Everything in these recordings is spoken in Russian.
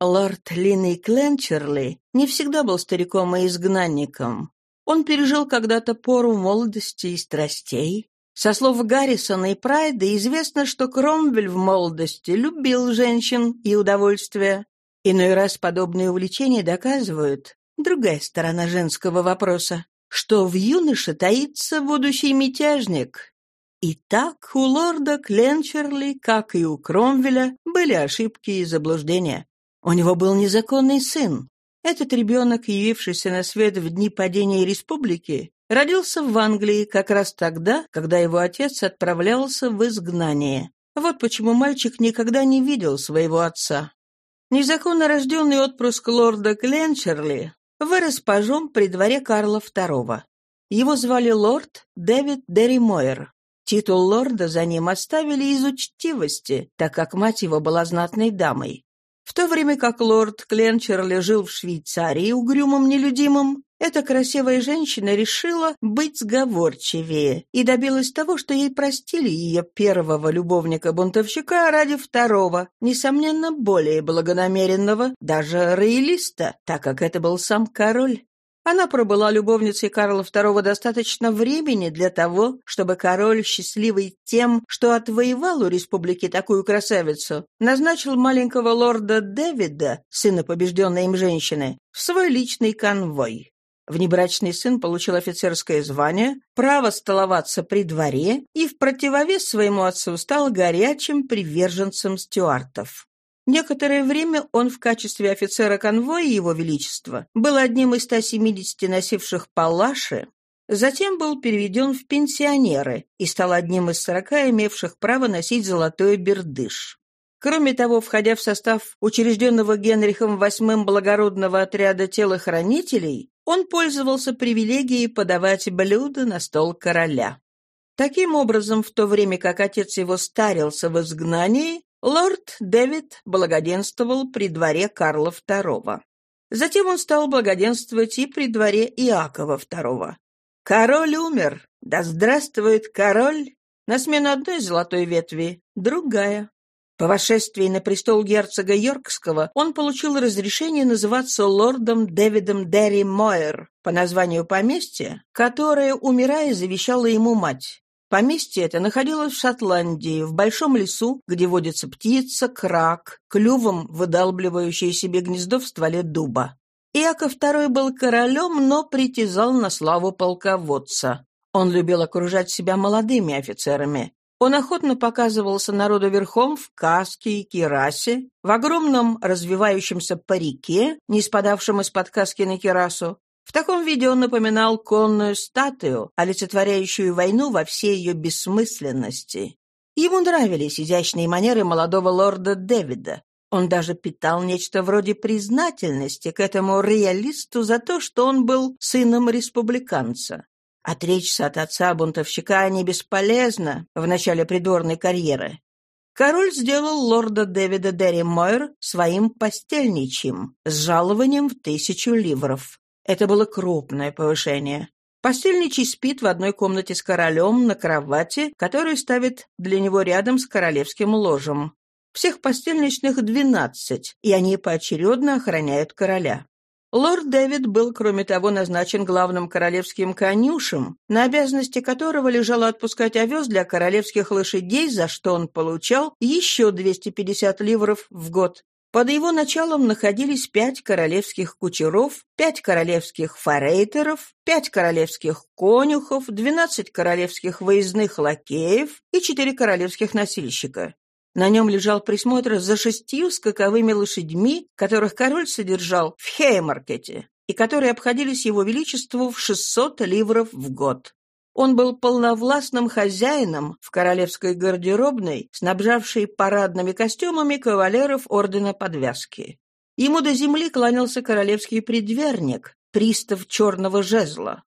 Лорд Линней Кленчерли не всегда был стариком и изгнанником. Он пережил когда-то пору молодости и страстей. Со слов Гаррисона и Прайда известно, что Кромвель в молодости любил женщин и удовольствие. Иной раз подобные увлечения доказывают, другая сторона женского вопроса, что в юноше таится будущий мятежник. И так у лорда Кленчерли, как и у Кромвеля, были ошибки и заблуждения. У него был незаконный сын. Этот ребенок, явившийся на свет в дни падения республики, родился в Англии как раз тогда, когда его отец отправлялся в изгнание. Вот почему мальчик никогда не видел своего отца. Незаконно рожденный отпрыск лорда Кленчерли вырос пажом при дворе Карла II. Его звали лорд Дэвид Дерри Мойер. Титул лорда за ним оставили из учтивости, так как мать его была знатной дамой. В то время как лорд Кленчерли жил в Швейцарии угрюмым нелюдимым, эта красивая женщина решила быть сговорчивее и добилась того, что ей простили ее первого любовника-бунтовщика ради второго, несомненно, более благонамеренного, даже роялиста, так как это был сам король. Она пробыла любовницей Карла II достаточно времени для того, чтобы король, счастливый тем, что отвоевал у республики такую красавицу, назначил маленького лорда Дэвида, сына побежденной им женщины, в свой личный конвой. Внебрачный сын получил офицерское звание, право столоваться при дворе и в противовес своему отцу стал горячим приверженцем стюартов. Некоторое время он в качестве офицера конвоя Его Величества был одним из 170 носивших палаши, затем был переведен в пенсионеры и стал одним из 40 имевших право носить золотой бердыш. Кроме того, входя в состав учрежденного Генрихом VIII благородного отряда телохранителей, он пользовался привилегией подавать блюда на стол короля. Таким образом, в то время как отец его старился в изгнании, Лорд Дэвид благоденствовал при дворе Карла II. Затем он стал благоденствовать и при дворе Иакова II. Король умер. Да здравствует король! На смену одной золотой ветви — другая. По восшествии на престол герцога Йоркского он получил разрешение называться лордом Дэвидом Дерри Мойер по названию поместья, которое, умирая, завещала ему мать. Поместье это находилось в Шотландии, в большом лесу, где водится птица, крак, клювом выдалбливающая себе гнездо в стволе дуба. Иаков II был королем, но притязал на славу полководца. Он любил окружать себя молодыми офицерами. Он охотно показывался народу верхом в каске и кирасе, в огромном развивающемся парике, не спадавшем из-под каски на кирасу, в таком виде он напоминал конную статую, олицетворяющую войну во всей ее бессмысленности. Ему нравились изящные манеры молодого лорда Дэвида. Он даже питал нечто вроде признательности к этому реалисту за то, что он был сыном республиканца. Отречься от отца-бунтовщика не бесполезно в начале придворной карьеры. Король сделал лорда Дэвида Дерри Мойер своим постельничьим с жалованием в тысячу ливров. Это было крупное повышение. Постельничий спит в одной комнате с королем на кровати, которую ставит для него рядом с королевским ложем. Всех постельничных двенадцать, и они поочередно охраняют короля. Лорд Дэвид был, кроме того, назначен главным королевским конюшем, на обязанности которого лежало отпускать овес для королевских лошадей, за что он получал еще 250 ливров в год. Под его началом находились пять королевских кучеров, пять королевских форейтеров, пять королевских конюхов, двенадцать королевских выездных лакеев и четыре королевских носильщика. На нем лежал присмотр за шестью скаковыми лошадьми, которых король содержал в Хеймаркете, и которые обходились его величеству в 600 ливров в год. Он был полновластным хозяином в королевской гардеробной, снабжавшей парадными костюмами кавалеров ордена подвязки. Ему до земли кланялся королевский предверник, пристав черного жезла.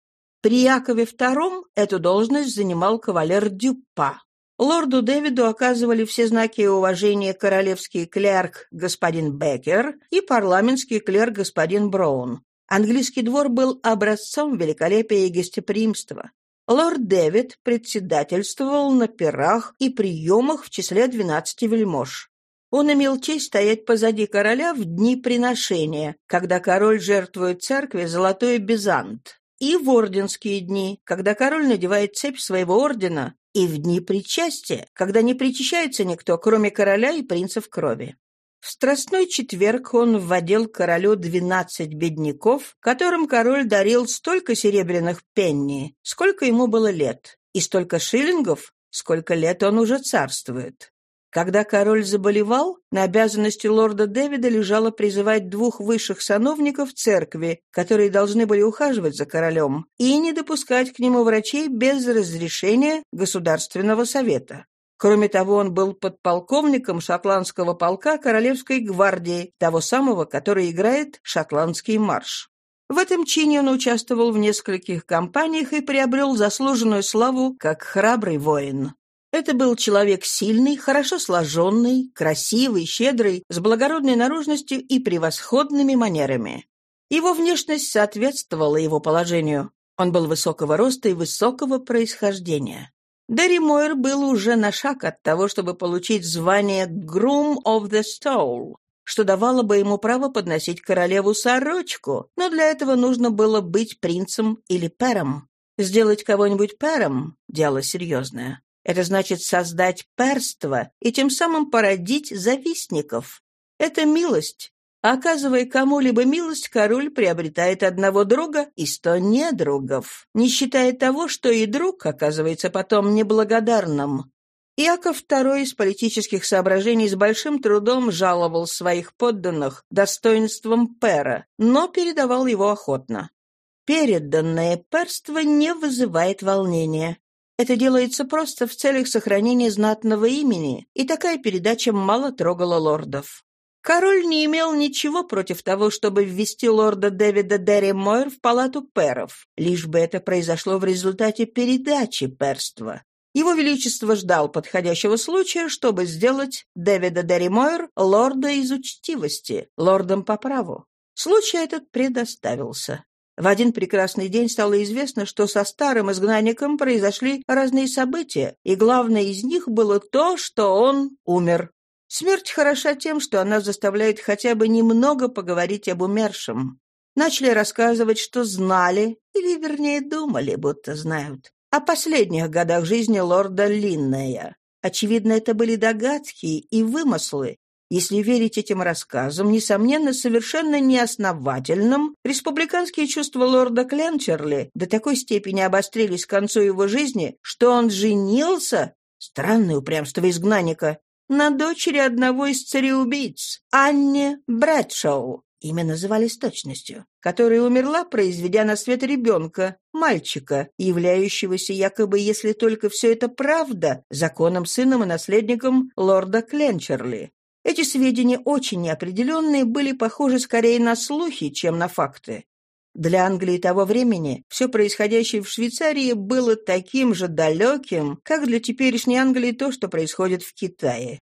При Якове II эту должность занимал кавалер Дюпа. Лорду Дэвиду оказывали все знаки уважения королевский клерк господин Беккер и парламентский клерк господин Браун. Английский двор был образцом великолепия и гостеприимства. Лорд Дэвид председательствовал на пирах и приемах в числе двенадцати вельмож. Он имел честь стоять позади короля в дни приношения, когда король жертвует церкви золотой бизант, и в орденские дни, когда король надевает цепь своего ордена, и в дни причастия, когда не причащается никто, кроме короля и принцев крови. В Страстной четверг он вводил королю двенадцать бедняков, которым король дарил столько серебряных пенни, сколько ему было лет, и столько шиллингов, сколько лет он уже царствует. Когда король заболевал, на обязанности лорда Дэвида лежало призывать двух высших сановников церкви, которые должны были ухаживать за королем, и не допускать к нему врачей без разрешения Государственного совета. Кроме того, он был подполковником шотландского полка Королевской гвардии, того самого, который играет шотландский марш. В этом чине он участвовал в нескольких кампаниях и приобрел заслуженную славу как храбрый воин. Это был человек сильный, хорошо сложенный, красивый, щедрый, с благородной наружностью и превосходными манерами. Его внешность соответствовала его положению. Он был высокого роста и высокого происхождения. Дерри Мойер был уже на шаг от того, чтобы получить звание «Groom of the Stole», что давало бы ему право подносить королеву сорочку, но для этого нужно было быть принцем или пером. Сделать кого-нибудь пером – дело серьезное. Это значит создать перство и тем самым породить завистников. Это милость. Оказывая кому-либо милость, король приобретает одного друга и сто недругов, не считая того, что и друг оказывается потом неблагодарным. Иаков II из политических соображений с большим трудом жаловал своих подданных достоинством пера, но передавал его охотно. Переданное перство не вызывает волнения. Это делается просто в целях сохранения знатного имени, и такая передача мало трогала лордов. Король не имел ничего против того, чтобы ввести лорда Дэвида Дерри Мойр в палату перов, лишь бы это произошло в результате передачи перства. Его Величество ждал подходящего случая, чтобы сделать Дэвида Дерри Мойр лорда из учтивости, лордом по праву. Случай этот предоставился. В один прекрасный день стало известно, что со старым изгнанником произошли разные события, и главное из них было то, что он умер. Смерть хороша тем, что она заставляет хотя бы немного поговорить об умершем. Начали рассказывать, что знали, или, вернее, думали, будто знают, о последних годах жизни лорда Линнея. Очевидно, это были догадки и вымыслы, если верить этим рассказам, несомненно, совершенно неосновательным, республиканские чувства лорда Кленчерли до такой степени обострились к концу его жизни, что он женился, странное упрямство изгнанника, на дочери одного из цареубийц, Анне Брэдшоу, имя называли с точностью, которая умерла, произведя на свет ребенка, мальчика, являющегося якобы, если только все это правда, законным сыном и наследником лорда Кленчерли. Эти сведения очень неопределенные были похожи скорее на слухи, чем на факты. Для Англии того времени все происходящее в Швейцарии было таким же далеким, как для теперешней Англии то, что происходит в Китае.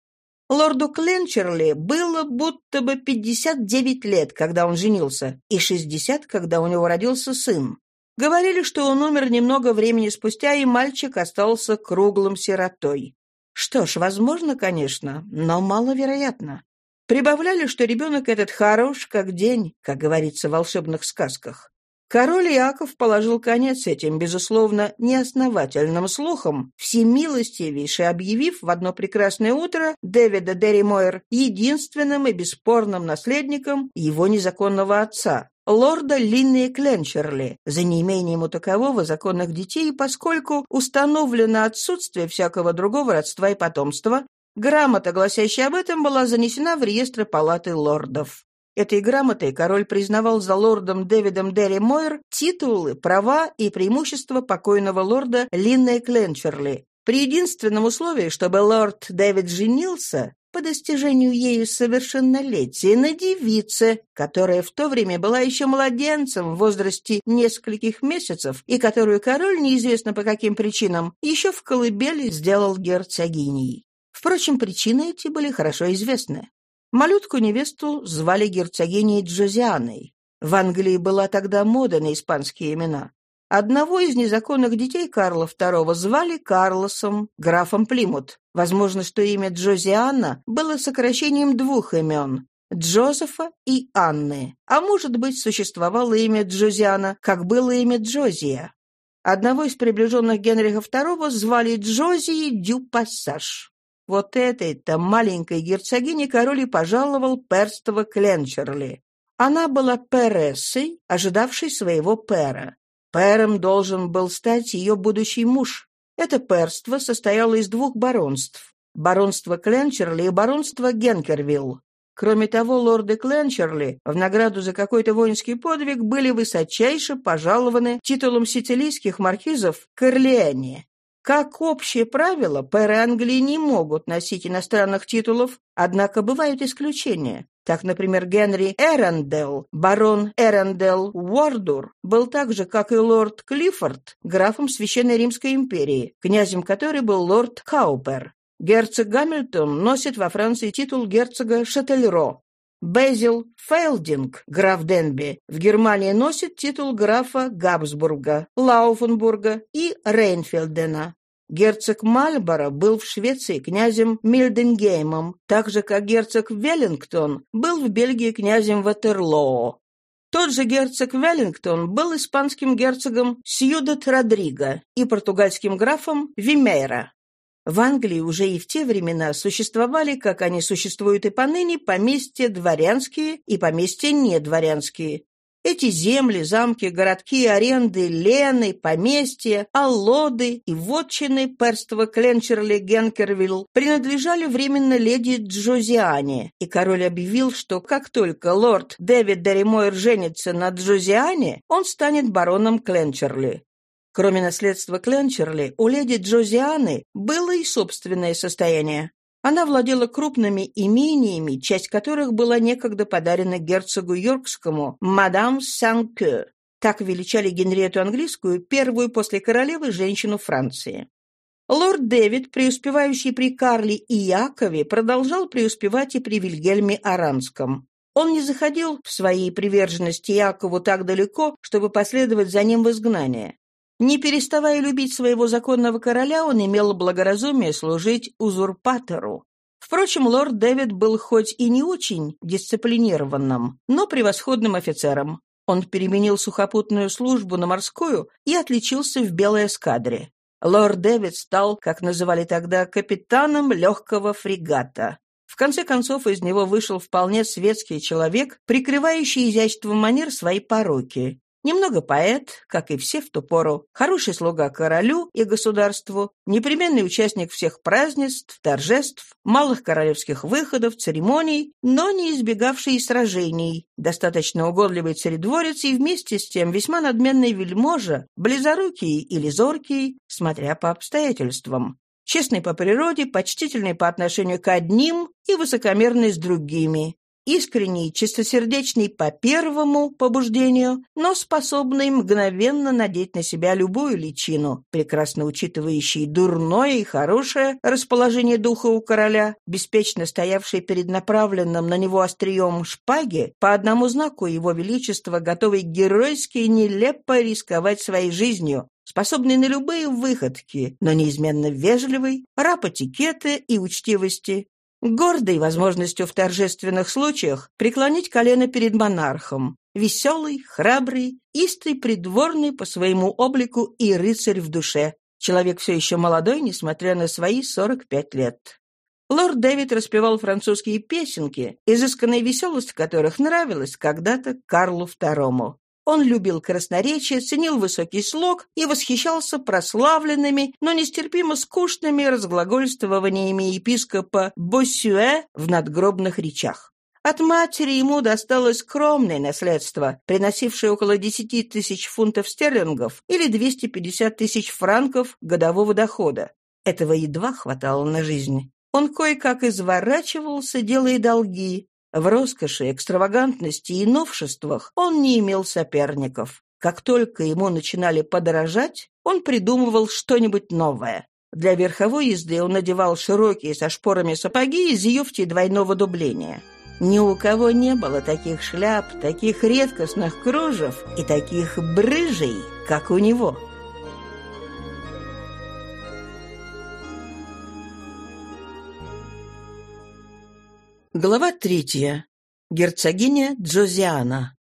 Лорду Кленчерли было будто бы 59 лет, когда он женился, и 60, когда у него родился сын. Говорили, что он умер немного времени спустя, и мальчик остался круглым сиротой. Что ж, возможно, конечно, но маловероятно. Прибавляли, что ребенок этот хорош, как день, как говорится в волшебных сказках. Король Иаков положил конец этим, безусловно, неосновательным слухам, всемилостивейше объявив в одно прекрасное утро Дэвида Дерри Мойер единственным и бесспорным наследником его незаконного отца, лорда Линнея Кленчерли за неимением у такового законных детей, поскольку установлено отсутствие всякого другого родства и потомства, грамота, гласящая об этом, была занесена в реестры палаты лордов. Этой грамотой король признавал за лордом Дэвидом Дерри Мойер титулы, права и преимущества покойного лорда Линнея Кленчерли, при единственном условии, чтобы лорд Дэвид женился по достижению ею совершеннолетия на девице, которая в то время была еще младенцем в возрасте нескольких месяцев и которую король, неизвестно по каким причинам, еще в колыбели сделал герцогиней. Впрочем, причины эти были хорошо известны. Малютку-невесту звали герцогиней Джозианой. В Англии была тогда мода на испанские имена. Одного из незаконных детей Карла II звали Карлосом, графом Плимут. Возможно, что имя Джозианна было сокращением двух имен – Джозефа и Анны. А может быть, существовало имя Джозиана, как было имя Джозия. Одного из приближенных Генриха II звали Джозии Дю Пассаж. Вот этой-то маленькой герцогине король и пожаловал перстого Кленчерли. Она была перессой, ожидавшей своего пера. Пером должен был стать ее будущий муж. Это перство состояло из двух баронств – баронство Кленчерли и баронство Генкервилл. Кроме того, лорды Кленчерли в награду за какой-то воинский подвиг были высочайше пожалованы титулом сицилийских маркизов Корлеоне. Как общее правило, пэры Англии не могут носить иностранных титулов, однако бывают исключения. Так, например, Генри Эрендел, барон Эрендел Уордур, был так же, как и лорд Клиффорд, графом Священной Римской империи, князем которой был лорд Каупер. Герцог Гамильтон носит во Франции титул герцога Шательро. Безил Фейлдинг, граф Денби, в Германии носит титул графа Габсбурга, Лауфенбурга и Рейнфельдена. Герцог Мальборо был в Швеции князем Мильденгеймом, так же, как герцог Веллингтон был в Бельгии князем Ватерлоо. Тот же герцог Веллингтон был испанским герцогом Сьюдат Родриго и португальским графом Вимейра. В Англии уже и в те времена существовали, как они существуют и поныне, поместья дворянские и поместья недворянские. Эти земли, замки, городки, аренды, лены, поместья, аллоды и вотчины перства Кленчерли Генкервилл принадлежали временно леди Джозиане, и король объявил, что как только лорд Дэвид Даримойр женится на Джозиане, он станет бароном Кленчерли. Кроме наследства Кленчерли, у леди Джозианы было и собственное состояние. Она владела крупными имениями, часть которых была некогда подарена герцогу Йоркскому, мадам Сан-Кё. Так величали Генриету Английскую, первую после королевы женщину Франции. Лорд Дэвид, преуспевающий при Карле и Якове, продолжал преуспевать и при Вильгельме Аранском. Он не заходил в своей приверженности Якову так далеко, чтобы последовать за ним в изгнание. Не переставая любить своего законного короля, он имел благоразумие служить узурпатору. Впрочем, лорд Дэвид был хоть и не очень дисциплинированным, но превосходным офицером. Он переменил сухопутную службу на морскую и отличился в белой эскадре. Лорд Дэвид стал, как называли тогда, капитаном легкого фрегата. В конце концов, из него вышел вполне светский человек, прикрывающий изяществом манер свои пороки. Немного поэт, как и все в ту пору, хороший слуга королю и государству, непременный участник всех празднеств, торжеств, малых королевских выходов, церемоний, но не избегавший сражений, достаточно угодливый царедворец и вместе с тем весьма надменный вельможа, близорукий или зоркий, смотря по обстоятельствам. Честный по природе, почтительный по отношению к одним и высокомерный с другими, искренний, чистосердечный по первому побуждению, но способный мгновенно надеть на себя любую личину, прекрасно учитывающий дурное и хорошее расположение духа у короля, беспечно стоявший перед направленным на него острием шпаги, по одному знаку его величества, готовый геройски и нелепо рисковать своей жизнью, способный на любые выходки, но неизменно вежливый, раб этикета и учтивости, гордый возможностью в торжественных случаях преклонить колено перед монархом, веселый, храбрый, истый придворный по своему облику и рыцарь в душе. Человек все еще молодой, несмотря на свои 45 лет. Лорд Дэвид распевал французские песенки, изысканная веселость которых нравилась когда-то Карлу II. Он любил красноречие, ценил высокий слог и восхищался прославленными, но нестерпимо скучными разглагольствованиями епископа Боссюэ в надгробных речах. От матери ему досталось скромное наследство, приносившее около 10 тысяч фунтов стерлингов или 250 тысяч франков годового дохода. Этого едва хватало на жизнь. Он кое-как изворачивался, делая долги, в роскоши, экстравагантности и новшествах он не имел соперников. Как только ему начинали подорожать, он придумывал что-нибудь новое. Для верховой езды он надевал широкие со шпорами сапоги из юфти двойного дубления. Ни у кого не было таких шляп, таких редкостных кружев и таких брыжей, как у него. Глава третья. Герцогиня Джозиана.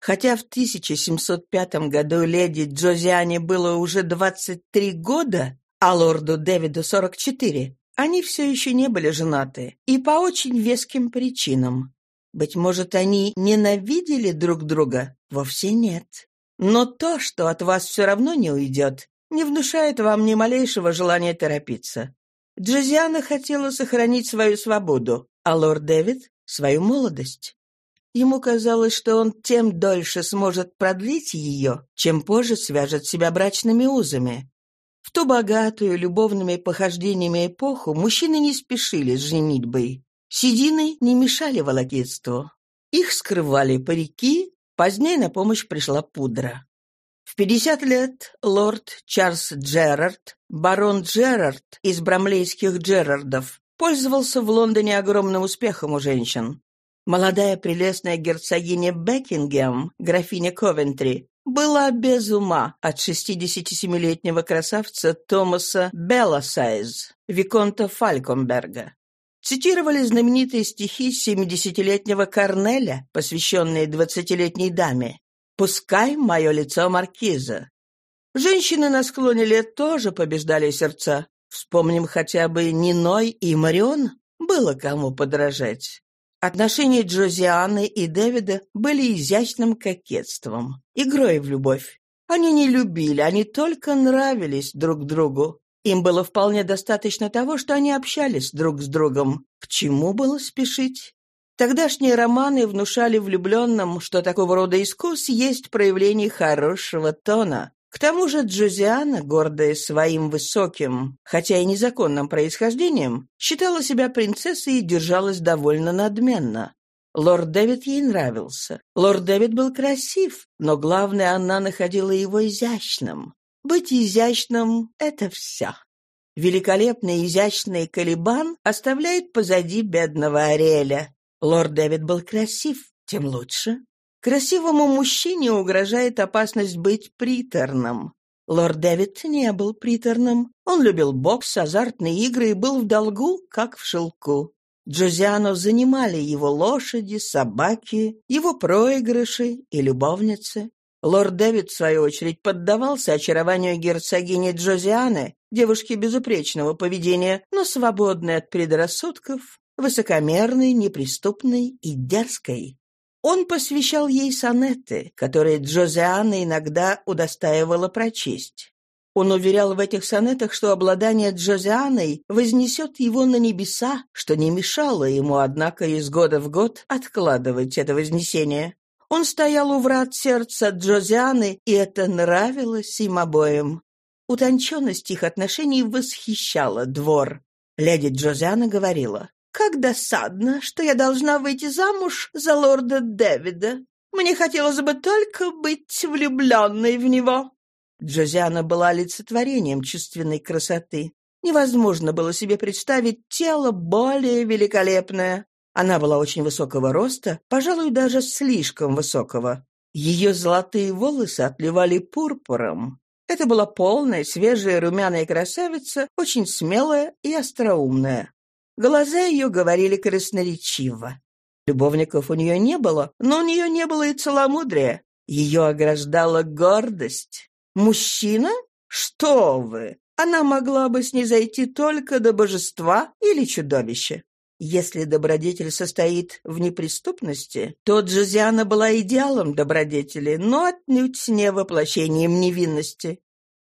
Хотя в 1705 году леди Джозиане было уже 23 года, а лорду Дэвиду 44, они все еще не были женаты, и по очень веским причинам. Быть может, они ненавидели друг друга? Вовсе нет. Но то, что от вас все равно не уйдет, не внушает вам ни малейшего желания торопиться. Джозиана хотела сохранить свою свободу, а лорд Дэвид — свою молодость. Ему казалось, что он тем дольше сможет продлить ее, чем позже свяжет себя брачными узами. В ту богатую любовными похождениями эпоху мужчины не спешили с женитьбой. Седины не мешали волокитству. Их скрывали парики, позднее на помощь пришла пудра. В 50 лет лорд Чарльз Джерард, барон Джерард из брамлейских Джерардов, пользовался в Лондоне огромным успехом у женщин. Молодая прелестная герцогиня Бекингем, графиня Ковентри, была без ума от 67-летнего красавца Томаса Белласайз, Виконта Фалькомберга. Цитировали знаменитые стихи 70-летнего Корнеля, посвященные 20-летней даме. «Пускай мое лицо маркиза». Женщины на склоне лет тоже побеждали сердца. Вспомним хотя бы Ниной и Марион. Было кому подражать. Отношения Джозианы и Дэвида были изящным кокетством, игрой в любовь. Они не любили, они только нравились друг другу. Им было вполне достаточно того, что они общались друг с другом. К чему было спешить? Тогдашние романы внушали влюбленным, что такого рода искус есть проявление хорошего тона. К тому же Джозиана, гордая своим высоким, хотя и незаконным происхождением, считала себя принцессой и держалась довольно надменно. Лорд Дэвид ей нравился. Лорд Дэвид был красив, но главное, она находила его изящным. Быть изящным — это все. Великолепный изящный Калибан оставляет позади бедного Ариэля. Лорд Дэвид был красив, тем лучше. Красивому мужчине угрожает опасность быть приторным. Лорд Дэвид не был приторным. Он любил бокс, азартные игры и был в долгу, как в шелку. Джозиано занимали его лошади, собаки, его проигрыши и любовницы. Лорд Дэвид, в свою очередь, поддавался очарованию герцогини Джозианы, девушки безупречного поведения, но свободной от предрассудков, высокомерной, неприступной и дерзкой. Он посвящал ей сонеты, которые Джозиана иногда удостаивала прочесть. Он уверял в этих сонетах, что обладание Джозианой вознесет его на небеса, что не мешало ему, однако, из года в год откладывать это вознесение. Он стоял у врат сердца Джозианы, и это нравилось им обоим. Утонченность их отношений восхищала двор. Леди Джозиана говорила, как досадно, что я должна выйти замуж за лорда Дэвида. Мне хотелось бы только быть влюбленной в него». Джозиана была олицетворением чувственной красоты. Невозможно было себе представить тело более великолепное. Она была очень высокого роста, пожалуй, даже слишком высокого. Ее золотые волосы отливали пурпуром. Это была полная, свежая, румяная красавица, очень смелая и остроумная. Глаза ее говорили красноречиво. Любовников у нее не было, но у нее не было и целомудрия. Ее ограждала гордость. Мужчина? Что вы! Она могла бы снизойти только до божества или чудовища. Если добродетель состоит в неприступности, то Джозиана была идеалом добродетели, но отнюдь не воплощением невинности.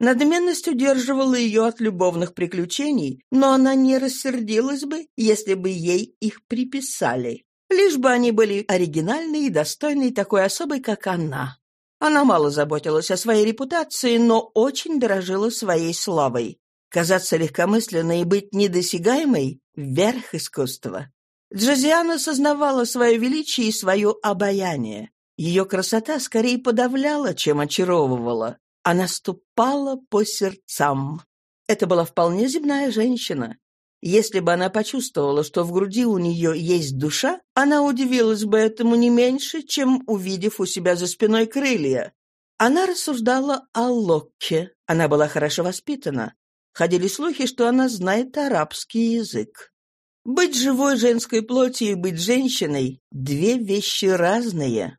Надменность удерживала ее от любовных приключений, но она не рассердилась бы, если бы ей их приписали. Лишь бы они были оригинальны и достойны такой особой, как она. Она мало заботилась о своей репутации, но очень дорожила своей славой. Казаться легкомысленной и быть недосягаемой — верх искусства. Джозиана сознавала свое величие и свое обаяние. Ее красота скорее подавляла, чем очаровывала. Она ступала по сердцам. Это была вполне земная женщина. Если бы она почувствовала, что в груди у нее есть душа, она удивилась бы этому не меньше, чем увидев у себя за спиной крылья. Она рассуждала о Локке. Она была хорошо воспитана. Ходили слухи, что она знает арабский язык. Быть живой женской плотью и быть женщиной — две вещи разные.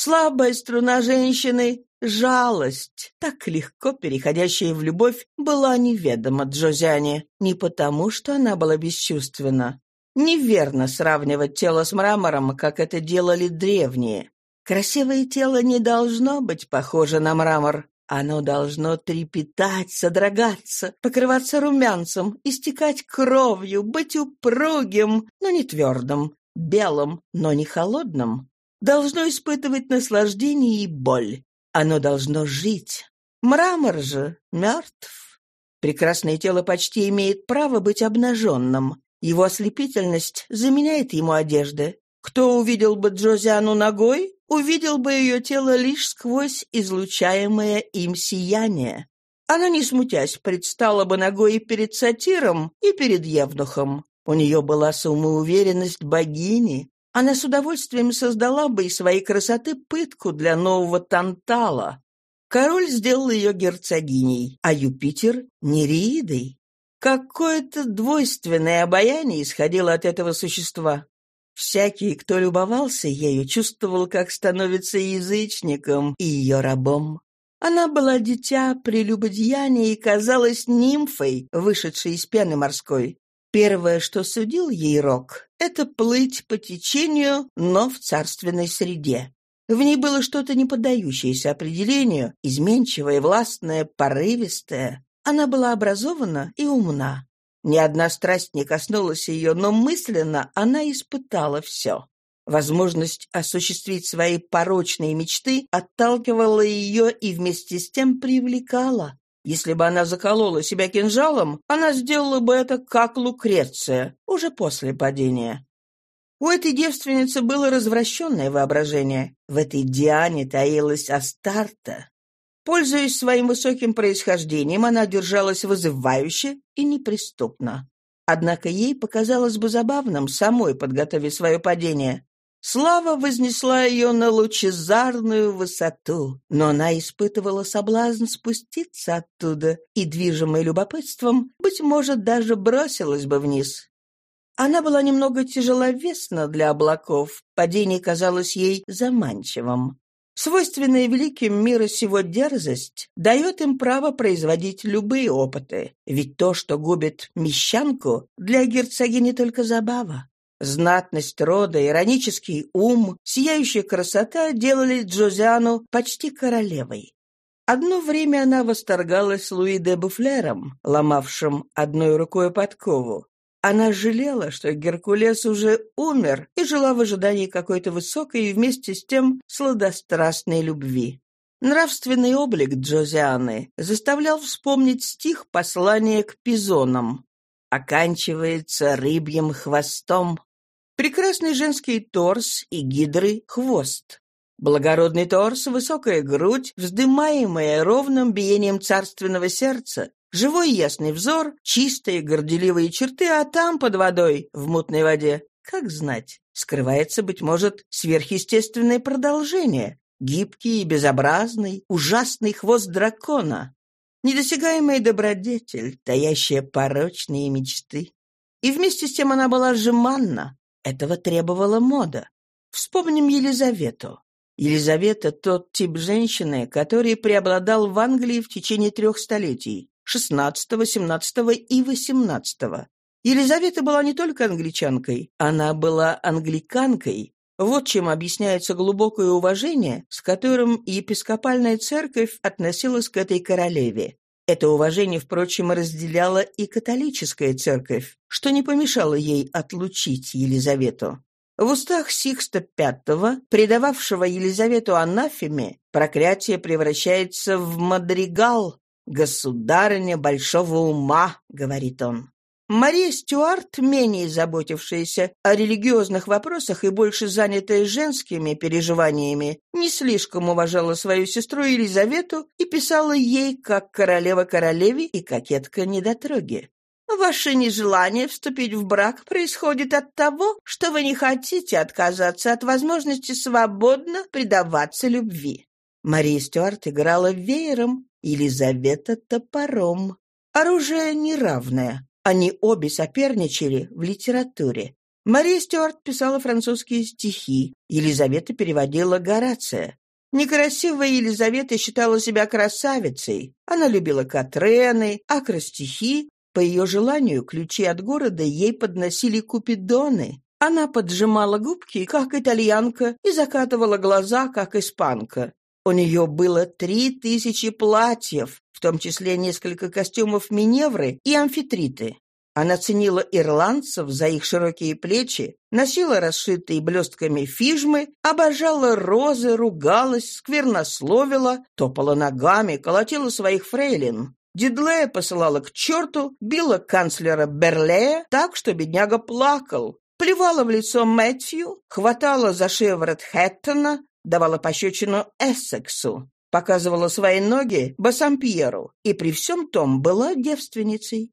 Слабая струна женщины — жалость, так легко переходящая в любовь, была неведома Джозяне, не потому, что она была бесчувственна. Неверно сравнивать тело с мрамором, как это делали древние. Красивое тело не должно быть похоже на мрамор. Оно должно трепетать, содрогаться, покрываться румянцем, истекать кровью, быть упругим, но не твердым, белым, но не холодным. Должно испытывать наслаждение и боль. Оно должно жить. Мрамор же мертв. Прекрасное тело почти имеет право быть обнаженным. Его ослепительность заменяет ему одежды. Кто увидел бы Джозиану ногой, увидел бы ее тело лишь сквозь излучаемое им сияние. Она, не смутясь, предстала бы ногой и перед сатиром, и перед евнухом. У нее была самоуверенность богини. Она с удовольствием создала бы из своей красоты пытку для нового Тантала. Король сделал ее герцогиней, а Юпитер — нереидой. Какое-то двойственное обаяние исходило от этого существа. Всякий, кто любовался ею, чувствовал, как становится язычником и ее рабом. Она была дитя прелюбодеяния и казалась нимфой, вышедшей из пены морской. Первое, что судил ей Рок, это плыть по течению, но в царственной среде. В ней было что-то не поддающееся определению, изменчивое, властное, порывистое. Она была образована и умна. Ни одна страсть не коснулась ее, но мысленно она испытала все. Возможность осуществить свои порочные мечты отталкивала ее и вместе с тем привлекала. Если бы она заколола себя кинжалом, она сделала бы это как Лукреция, уже после падения. У этой девственницы было развращенное воображение. В этой Диане таилась Астарта. Пользуясь своим высоким происхождением, она держалась вызывающе и неприступно. Однако ей показалось бы забавным самой подготовить свое падение. Слава вознесла ее на лучезарную высоту, но она испытывала соблазн спуститься оттуда и, движимая любопытством, быть может, даже бросилась бы вниз. Она была немного тяжеловесна для облаков, падение казалось ей заманчивым. Свойственная великим мира сего дерзость дает им право производить любые опыты, ведь то, что губит мещанку, для герцогини только забава. Знатность рода, иронический ум, сияющая красота делали Джозиану почти королевой. Одно время она восторгалась Луи де Буфлером, ломавшим одной рукой подкову, она жалела, что Геркулес уже умер и жила в ожидании какой-то высокой и вместе с тем сладострастной любви. Нравственный облик Джозианы заставлял вспомнить стих послания к пизонам. Оканчивается рыбьим хвостом. Прекрасный женский торс и гидры — хвост. Благородный торс, высокая грудь, вздымаемая ровным биением царственного сердца, Живой ясный взор, чистые горделивые черты, а там, под водой, в мутной воде, как знать, скрывается, быть может, сверхъестественное продолжение, гибкий и безобразный, ужасный хвост дракона, недосягаемый добродетель, таящая порочные мечты. И вместе с тем она была жеманна, этого требовала мода. Вспомним Елизавету. Елизавета — тот тип женщины, который преобладал в Англии в течение трех столетий. XVI, XVII и XVIII. Елизавета была не только англичанкой, она была англиканкой. Вот чем объясняется глубокое уважение, с которым епископальная церковь относилась к этой королеве. Это уважение, впрочем, разделяла и католическая церковь, что не помешало ей отлучить Елизавету. В устах Сикста V, предававшего Елизавету анафеме, проклятие превращается в мадригал, «Государыня большого ума», — говорит он. Мария Стюарт, менее заботившаяся о религиозных вопросах и больше занятая женскими переживаниями, не слишком уважала свою сестру Елизавету и писала ей как королева королеве и кокетка недотроги. Ваше нежелание вступить в брак происходит от того, что вы не хотите отказаться от возможности свободно предаваться любви. Мария Стюарт играла веером, Елизавета — топором. Оружие неравное. Они обе соперничали в литературе. Мария Стюарт писала французские стихи, Елизавета переводила Горация. Некрасивая Елизавета считала себя красавицей. Она любила Катрены, акростихи. По ее желанию ключи от города ей подносили купидоны. Она поджимала губки, как итальянка, и закатывала глаза, как испанка. У нее было три тысячи платьев, в том числе несколько костюмов Миневры и амфитриты. Она ценила ирландцев за их широкие плечи, носила расшитые блестками фижмы, обожала розы, ругалась, сквернословила, топала ногами, колотила своих фрейлин. Дидлея посылала к черту, била канцлера Берлея так, что бедняга плакал, плевала в лицо Мэтью, хватала за шиворот Хэттона, давала пощечину Эссексу, показывала свои ноги Бассампьеру и при всем том была девственницей.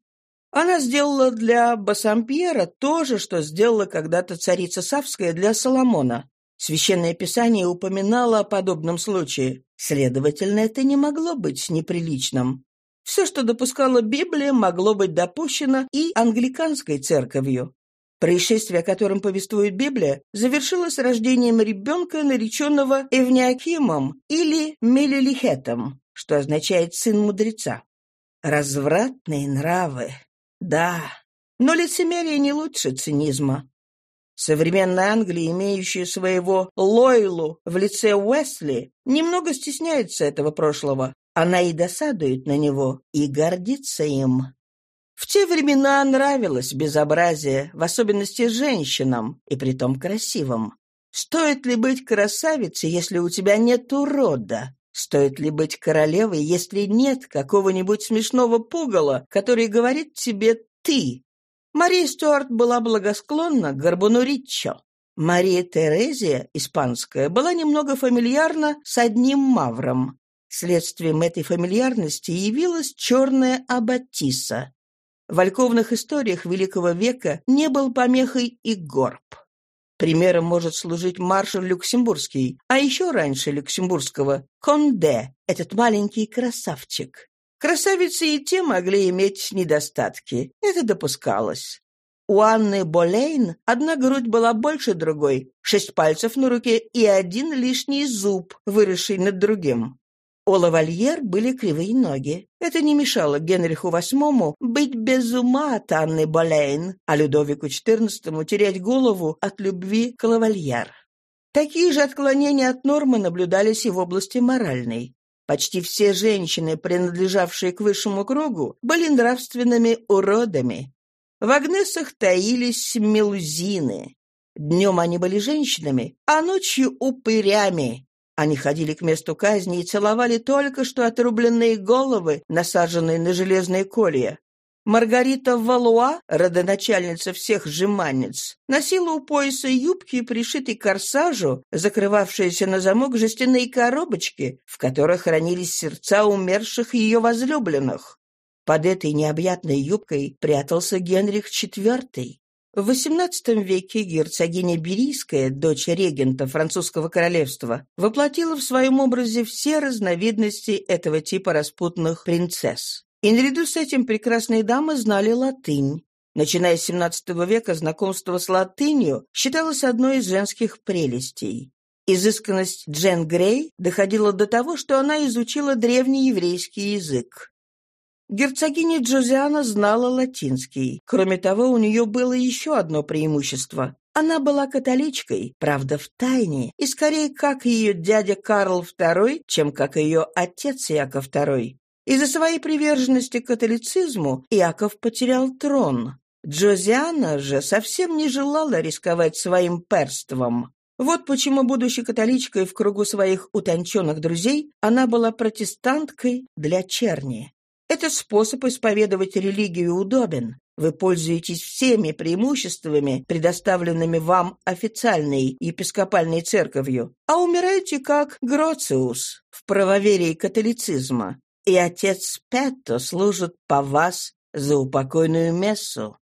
Она сделала для Бассампьера то же, что сделала когда-то царица Савская для Соломона. Священное Писание упоминало о подобном случае. Следовательно, это не могло быть неприличным. Все, что допускала Библия, могло быть допущено и англиканской церковью. Происшествие, о котором повествует Библия, завершилось рождением ребенка, нареченного Эвниакимом или Мелилихетом, что означает «сын мудреца». Развратные нравы. Да, но лицемерие не лучше цинизма. Современная Англия, имеющая своего Лойлу в лице Уэсли, немного стесняется этого прошлого. Она и досадует на него, и гордится им. В те времена нравилось безобразие, в особенности женщинам, и притом красивым. Стоит ли быть красавицей, если у тебя нет урода? Стоит ли быть королевой, если нет какого-нибудь смешного пугала, который говорит тебе «ты»? Мария Стюарт была благосклонна к Горбуну Риччо. Мария Терезия, испанская, была немного фамильярна с одним мавром. Следствием этой фамильярности явилась черная аббатиса. В альковных историях Великого века не был помехой и горб. Примером может служить маршал Люксембургский, а еще раньше Люксембургского — Конде, этот маленький красавчик. Красавицы и те могли иметь недостатки, это допускалось. У Анны Болейн одна грудь была больше другой, шесть пальцев на руке и один лишний зуб, выросший над другим. У лавальер были кривые ноги. Это не мешало Генриху VIII быть без ума от Анны Болейн, а Людовику XIV терять голову от любви к лавальер. Такие же отклонения от нормы наблюдались и в области моральной. Почти все женщины, принадлежавшие к высшему кругу, были нравственными уродами. В Агнесах таились мелузины. Днем они были женщинами, а ночью — упырями, они ходили к месту казни и целовали только что отрубленные головы, насаженные на железные колья. Маргарита Валуа, родоначальница всех жеманниц, носила у пояса юбки, пришитой корсажу, закрывавшиеся на замок жестяные коробочки, в которых хранились сердца умерших ее возлюбленных. Под этой необъятной юбкой прятался Генрих IV. В XVIII веке герцогиня Берийская, дочь регента французского королевства, воплотила в своем образе все разновидности этого типа распутных принцесс. И наряду с этим прекрасные дамы знали латынь. Начиная с XVII века знакомство с латынью считалось одной из женских прелестей. Изысканность Джен Грей доходила до того, что она изучила древний еврейский язык. Герцогиня Джозиана знала латинский. Кроме того, у нее было еще одно преимущество. Она была католичкой, правда, в тайне, и скорее как ее дядя Карл II, чем как ее отец Яков II. Из-за своей приверженности к католицизму Иаков потерял трон. Джозиана же совсем не желала рисковать своим перством. Вот почему, будучи католичкой в кругу своих утонченных друзей, она была протестанткой для черни. Этот способ исповедовать религию удобен. Вы пользуетесь всеми преимуществами, предоставленными вам официальной епископальной церковью, а умираете как Гроциус в правоверии католицизма. И отец Петто служит по вас за упокойную мессу.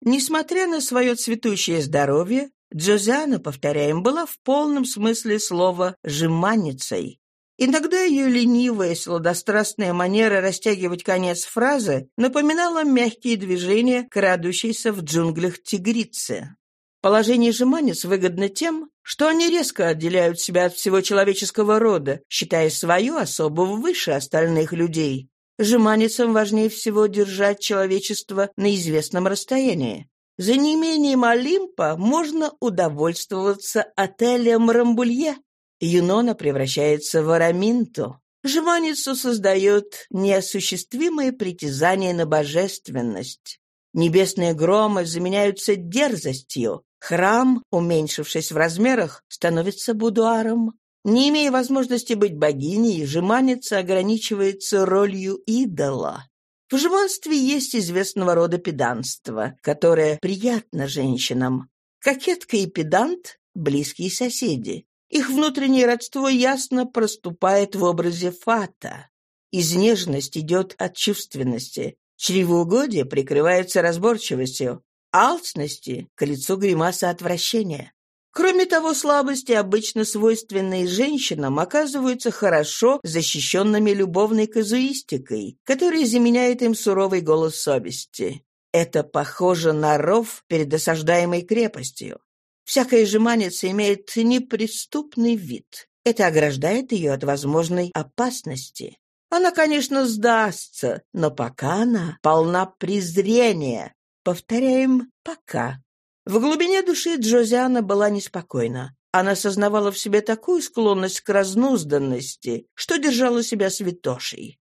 Несмотря на свое цветущее здоровье, Джозиана, повторяем, была в полном смысле слова «жеманницей». Иногда ее ленивая, сладострастная манера растягивать конец фразы напоминала мягкие движения, крадущейся в джунглях тигрицы. Положение жеманец выгодно тем, что они резко отделяют себя от всего человеческого рода, считая свою особу выше остальных людей. Жеманницам важнее всего держать человечество на известном расстоянии. За неимением Олимпа можно удовольствоваться отелем Рамбулье. Юнона превращается в Араминту. Жеманницу создает неосуществимое притязание на божественность. Небесные громы заменяются дерзостью. Храм, уменьшившись в размерах, становится будуаром. Не имея возможности быть богиней, жеманница ограничивается ролью идола. В жеманстве есть известного рода педанство, которое приятно женщинам. Кокетка и педант — близкие соседи. Их внутреннее родство ясно проступает в образе фата. Изнежность идет от чувственности. Чревоугодие прикрывается разборчивостью. Алчности к лицу гримаса отвращения. Кроме того, слабости, обычно свойственные женщинам, оказываются хорошо защищенными любовной казуистикой, которая заменяет им суровый голос совести. Это похоже на ров перед осаждаемой крепостью. Всякая жеманница имеет неприступный вид. Это ограждает ее от возможной опасности. Она, конечно, сдастся, но пока она полна презрения. Повторяем «пока». В глубине души Джозиана была неспокойна. Она сознавала в себе такую склонность к разнузданности, что держала себя святошей.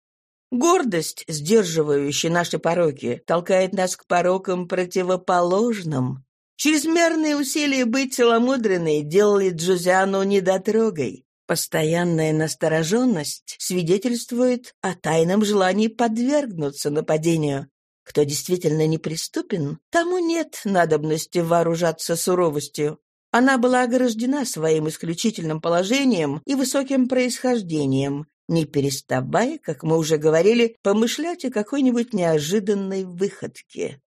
Гордость, сдерживающая наши пороки, толкает нас к порокам противоположным. Чрезмерные усилия быть целомудренной делали Джозиану недотрогой. Постоянная настороженность свидетельствует о тайном желании подвергнуться нападению, кто действительно неприступен, тому нет надобности вооружаться суровостью. Она была ограждена своим исключительным положением и высоким происхождением, не переставая, как мы уже говорили, помышлять о какой-нибудь неожиданной выходке.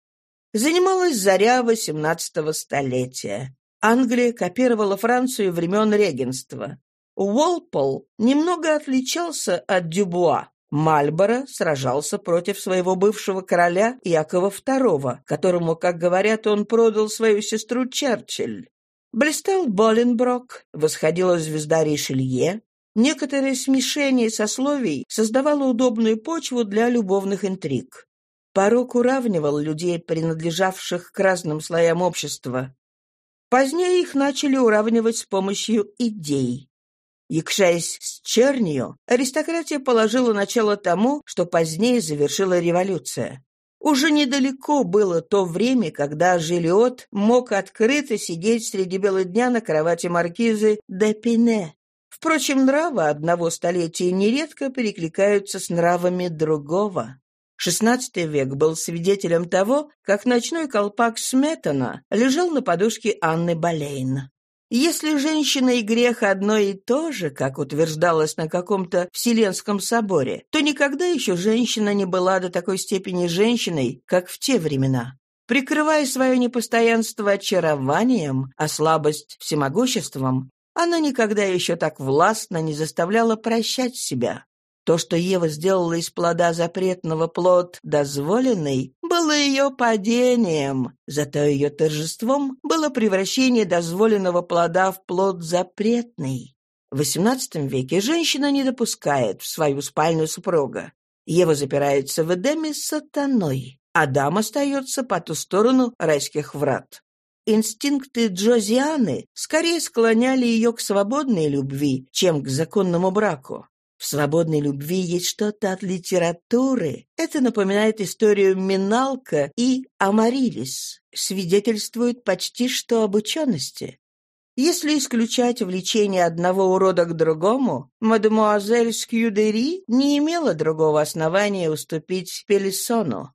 Занималась заря XVIII столетия. Англия копировала Францию времен регенства. Уолпол немного отличался от Дюбуа. Мальборо сражался против своего бывшего короля Якова II, которому, как говорят, он продал свою сестру Черчилль. Блистал Боленброк, восходила звезда Ришелье. Некоторое смешение сословий создавало удобную почву для любовных интриг. Порок уравнивал людей, принадлежавших к разным слоям общества. Позднее их начали уравнивать с помощью идей. Якшаясь с чернью, аристократия положила начало тому, что позднее завершила революция. Уже недалеко было то время, когда Жилиот мог открыто сидеть среди бела дня на кровати маркизы де Пине. Впрочем, нравы одного столетия нередко перекликаются с нравами другого. XVI век был свидетелем того, как ночной колпак Сметана лежал на подушке Анны Болейн. Если женщина и грех одно и то же, как утверждалось на каком-то Вселенском соборе, то никогда еще женщина не была до такой степени женщиной, как в те времена. Прикрывая свое непостоянство очарованием, а слабость всемогуществом, она никогда еще так властно не заставляла прощать себя. То, что Ева сделала из плода запретного плод дозволенный, было ее падением, зато ее торжеством было превращение дозволенного плода в плод запретный. В XVIII веке женщина не допускает в свою спальню супруга. Ева запирается в Эдеме с сатаной. Адам остается по ту сторону райских врат. Инстинкты Джозианы скорее склоняли ее к свободной любви, чем к законному браку. В свободной любви есть что-то от литературы. Это напоминает историю Миналка и Амарилис. Свидетельствует почти что об учености. Если исключать влечение одного урода к другому, мадемуазель Скьюдери не имела другого основания уступить Пелисону.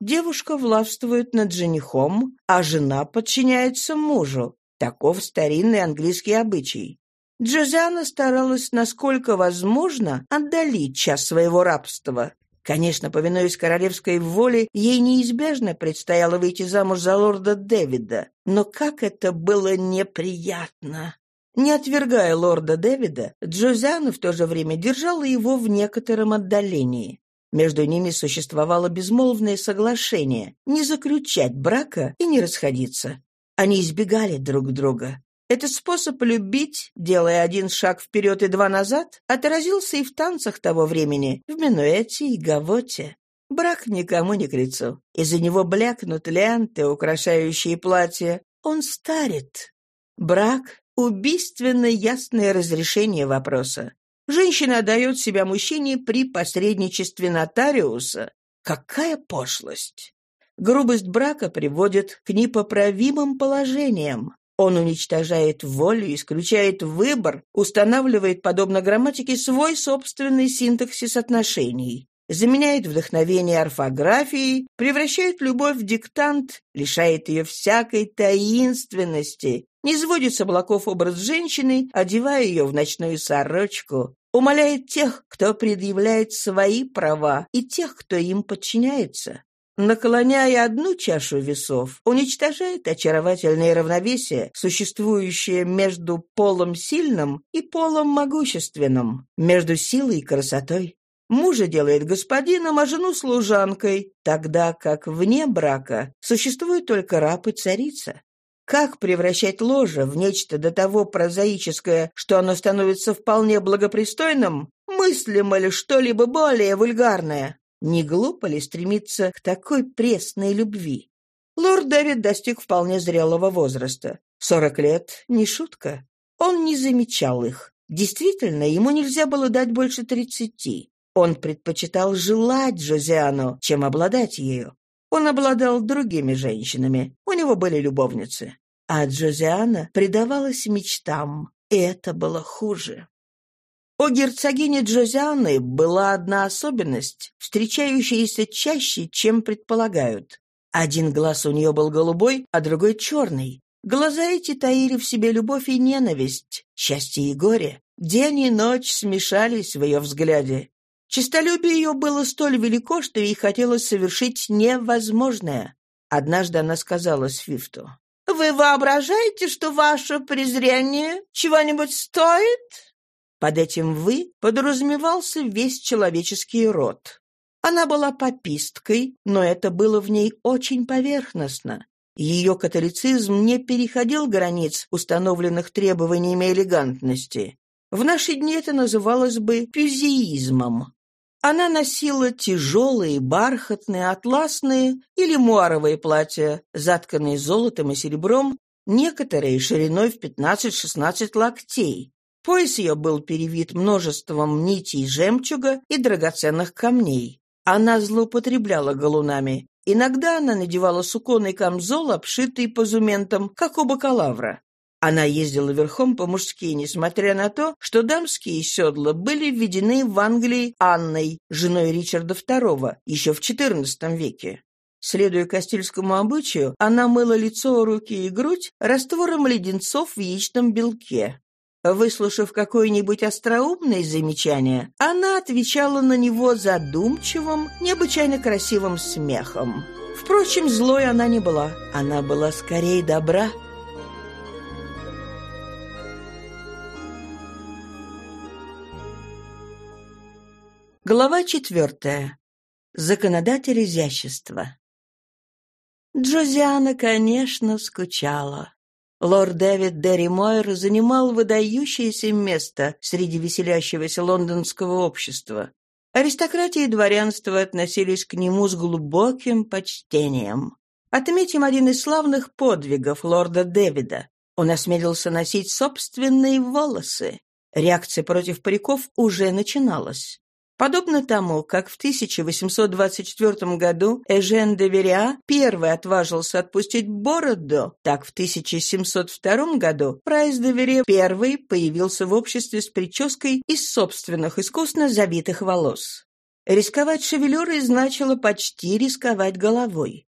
Девушка властвует над женихом, а жена подчиняется мужу. Таков старинный английский обычай. Джозиана старалась, насколько возможно, отдалить час своего рабства. Конечно, повинуясь королевской воле, ей неизбежно предстояло выйти замуж за лорда Дэвида. Но как это было неприятно! Не отвергая лорда Дэвида, Джозиана в то же время держала его в некотором отдалении. Между ними существовало безмолвное соглашение не заключать брака и не расходиться. Они избегали друг друга. Этот способ любить, делая один шаг вперед и два назад, отразился и в танцах того времени, в минуэте и гавоте. Брак никому не к лицу. Из-за него блякнут ленты, украшающие платье. Он старит. Брак — убийственно ясное разрешение вопроса. Женщина отдает себя мужчине при посредничестве нотариуса. Какая пошлость! Грубость брака приводит к непоправимым положениям. Он уничтожает волю, исключает выбор, устанавливает, подобно грамматике, свой собственный синтаксис отношений, заменяет вдохновение орфографией, превращает любовь в диктант, лишает ее всякой таинственности, не сводит с облаков образ женщины, одевая ее в ночную сорочку, умоляет тех, кто предъявляет свои права, и тех, кто им подчиняется наклоняя одну чашу весов, уничтожает очаровательное равновесие, существующее между полом сильным и полом могущественным, между силой и красотой. Мужа делает господином, а жену служанкой, тогда как вне брака существует только раб и царица. Как превращать ложе в нечто до того прозаическое, что оно становится вполне благопристойным? Мыслимо ли что-либо более вульгарное? Не глупо ли стремиться к такой пресной любви? Лорд Дэвид достиг вполне зрелого возраста. Сорок лет — не шутка. Он не замечал их. Действительно, ему нельзя было дать больше тридцати. Он предпочитал желать Джозиану, чем обладать ею. Он обладал другими женщинами, у него были любовницы. А Джозиана предавалась мечтам, и это было хуже. У герцогини Джозианы была одна особенность, встречающаяся чаще, чем предполагают. Один глаз у нее был голубой, а другой черный. Глаза эти таили в себе любовь и ненависть, счастье и горе. День и ночь смешались в ее взгляде. Честолюбие ее было столь велико, что ей хотелось совершить невозможное. Однажды она сказала Свифту, «Вы воображаете, что ваше презрение чего-нибудь стоит?» Под этим «вы» подразумевался весь человеческий род. Она была пописткой, но это было в ней очень поверхностно. Ее католицизм не переходил границ, установленных требованиями элегантности. В наши дни это называлось бы пюзеизмом. Она носила тяжелые, бархатные, атласные или муаровые платья, затканные золотом и серебром, некоторые шириной в 15-16 локтей. Пояс ее был перевит множеством нитей жемчуга и драгоценных камней. Она злоупотребляла галунами. Иногда она надевала суконный камзол, обшитый позументом, как у бакалавра. Она ездила верхом по-мужски, несмотря на то, что дамские седла были введены в Англии Анной, женой Ричарда II, еще в XIV веке. Следуя Кастильскому обычаю, она мыла лицо, руки и грудь раствором леденцов в яичном белке. Выслушав какое-нибудь остроумное замечание, она отвечала на него задумчивым, необычайно красивым смехом. Впрочем, злой она не была. Она была скорее добра. Глава четвертая. Законодатель изящества. Джозиана, конечно, скучала. Лорд Дэвид Дерри Мойер занимал выдающееся место среди веселящегося лондонского общества. Аристократия и дворянство относились к нему с глубоким почтением. Отметим один из славных подвигов лорда Дэвида. Он осмелился носить собственные волосы. Реакция против париков уже начиналась. Подобно тому, как в 1824 году Эжен де Вериа первый отважился отпустить бороду, так в 1702 году Прайс де Вере первый появился в обществе с прической из собственных искусно завитых волос. Рисковать шевелюрой значило почти рисковать головой.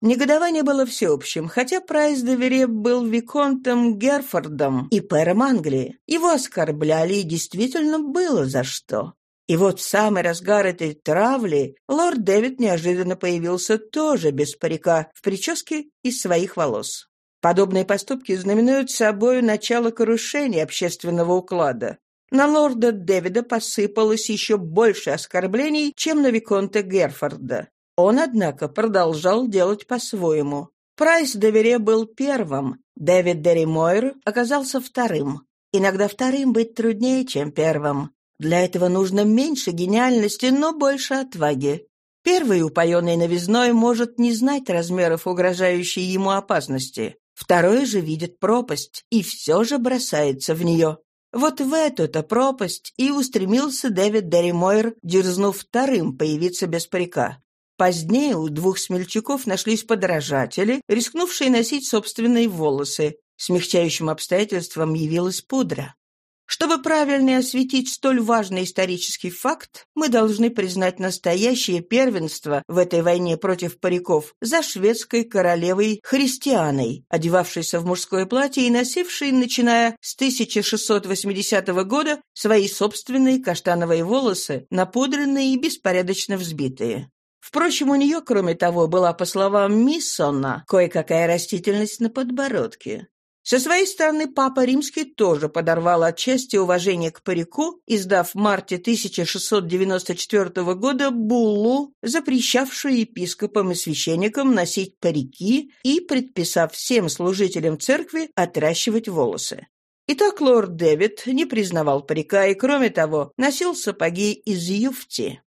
Негодование было всеобщим, хотя Прайс де Вере был Виконтом Герфордом и пэром Англии. Его оскорбляли, и действительно было за что. И вот в самый разгар этой травли лорд Дэвид неожиданно появился тоже без парика, в прическе из своих волос. Подобные поступки знаменуют собой начало крушения общественного уклада. На лорда Дэвида посыпалось еще больше оскорблений, чем на Виконта Герфорда. Он, однако, продолжал делать по-своему. Прайс Довере был первым, Дэвид Дерримойр оказался вторым. Иногда вторым быть труднее, чем первым. Для этого нужно меньше гениальности, но больше отваги. Первый, упоенный новизной, может не знать размеров угрожающей ему опасности. Второй же видит пропасть и все же бросается в нее. Вот в эту-то пропасть и устремился Дэвид Дерримойр, дерзнув вторым появиться без парика. Позднее у двух смельчаков нашлись подражатели, рискнувшие носить собственные волосы. Смягчающим обстоятельством явилась пудра. Чтобы правильно осветить столь важный исторический факт, мы должны признать настоящее первенство в этой войне против париков за шведской королевой Христианой, одевавшейся в мужское платье и носившей, начиная с 1680 года, свои собственные каштановые волосы, напудренные и беспорядочно взбитые. Впрочем, у нее, кроме того, была, по словам Миссона, кое-какая растительность на подбородке. Со своей стороны, Папа Римский тоже подорвал отчасти уважение к парику, издав в марте 1694 года буллу, запрещавшую епископам и священникам носить парики и предписав всем служителям церкви отращивать волосы. Итак, лорд Дэвид не признавал парика и, кроме того, носил сапоги из юфти.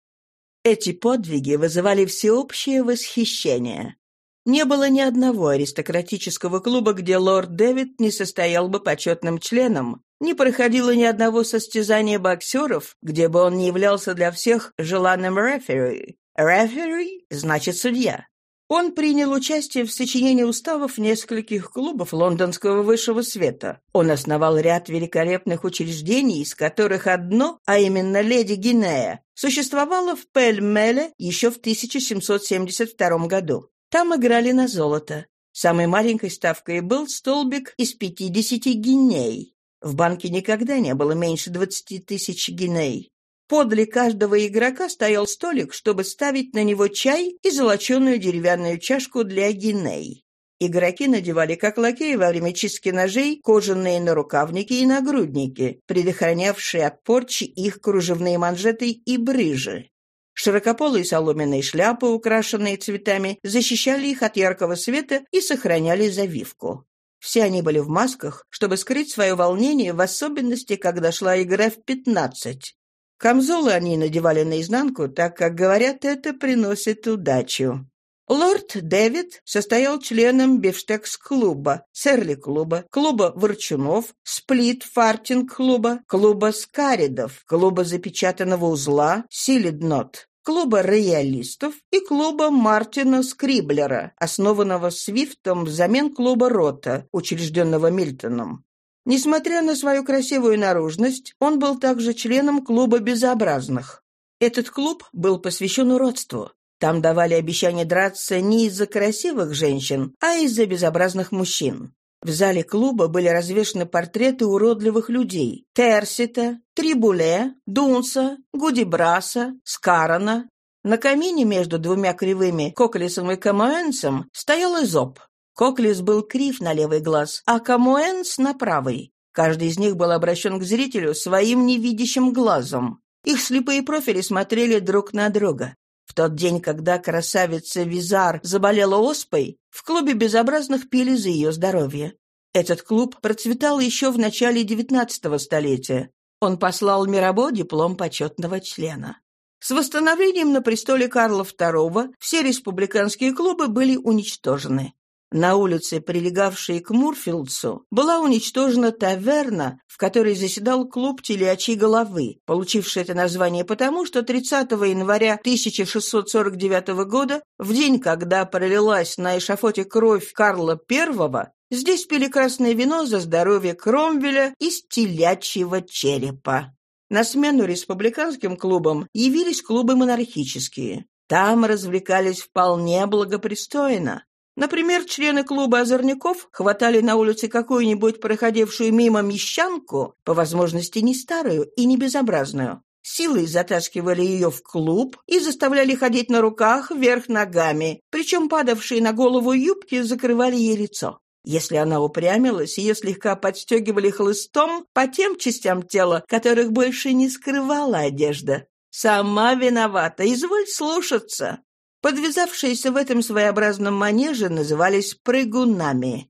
Эти подвиги вызывали всеобщее восхищение. Не было ни одного аристократического клуба, где лорд Дэвид не состоял бы почетным членом, не проходило ни одного состязания боксеров, где бы он не являлся для всех желанным рефери. Рефери значит судья. Он принял участие в сочинении уставов нескольких клубов лондонского высшего света. Он основал ряд великолепных учреждений, из которых одно, а именно «Леди Гинея», существовало в Пельмеле еще в 1772 году. Там играли на золото. Самой маленькой ставкой был столбик из 50 гиней. В банке никогда не было меньше 20 тысяч гиней. Подле каждого игрока стоял столик, чтобы ставить на него чай и золоченую деревянную чашку для гиней. Игроки надевали, как лакеи во время чистки ножей, кожаные нарукавники и нагрудники, предохранявшие от порчи их кружевные манжеты и брыжи. Широкополые соломенные шляпы, украшенные цветами, защищали их от яркого света и сохраняли завивку. Все они были в масках, чтобы скрыть свое волнение, в особенности, когда шла игра в пятнадцать. Камзолы они надевали наизнанку, так как, говорят, это приносит удачу. Лорд Дэвид состоял членом Бифштекс-клуба, Серли-клуба, клуба Ворчунов, Сплит-фартинг-клуба, клуба Скаридов, клуба запечатанного узла, Силиднот, клуба роялистов и клуба Мартина Скриблера, основанного Свифтом взамен клуба Рота, учрежденного Мильтоном. Несмотря на свою красивую наружность, он был также членом клуба безобразных. Этот клуб был посвящен уродству. Там давали обещание драться не из-за красивых женщин, а из-за безобразных мужчин. В зале клуба были развешаны портреты уродливых людей. Терсита, Трибуле, Дунса, Гудибраса, Скарана. На камине между двумя кривыми, Коклисом и Камоэнсом, стоял Изоп. Коклис был крив на левый глаз, а Камоэнс на правый. Каждый из них был обращен к зрителю своим невидящим глазом. Их слепые профили смотрели друг на друга. В тот день, когда красавица Визар заболела оспой, в клубе безобразных пили за ее здоровье. Этот клуб процветал еще в начале XIX столетия. Он послал Мирабо диплом почетного члена. С восстановлением на престоле Карла II все республиканские клубы были уничтожены. На улице, прилегавшей к Мурфилдсу, была уничтожена таверна, в которой заседал клуб телячьей головы, получивший это название потому, что 30 января 1649 года, в день, когда пролилась на эшафоте кровь Карла I, здесь пили красное вино за здоровье Кромвеля из телячьего черепа. На смену республиканским клубам явились клубы монархические. Там развлекались вполне благопристойно. Например, члены клуба озорников хватали на улице какую-нибудь проходившую мимо мещанку, по возможности не старую и не безобразную. силой затаскивали ее в клуб и заставляли ходить на руках вверх ногами, причем падавшие на голову юбки закрывали ей лицо. Если она упрямилась, ее слегка подстегивали хлыстом по тем частям тела, которых больше не скрывала одежда. «Сама виновата, изволь слушаться». Подвязавшиеся в этом своеобразном манеже назывались прыгунами.